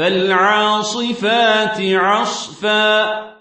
فالعاصفات عصفا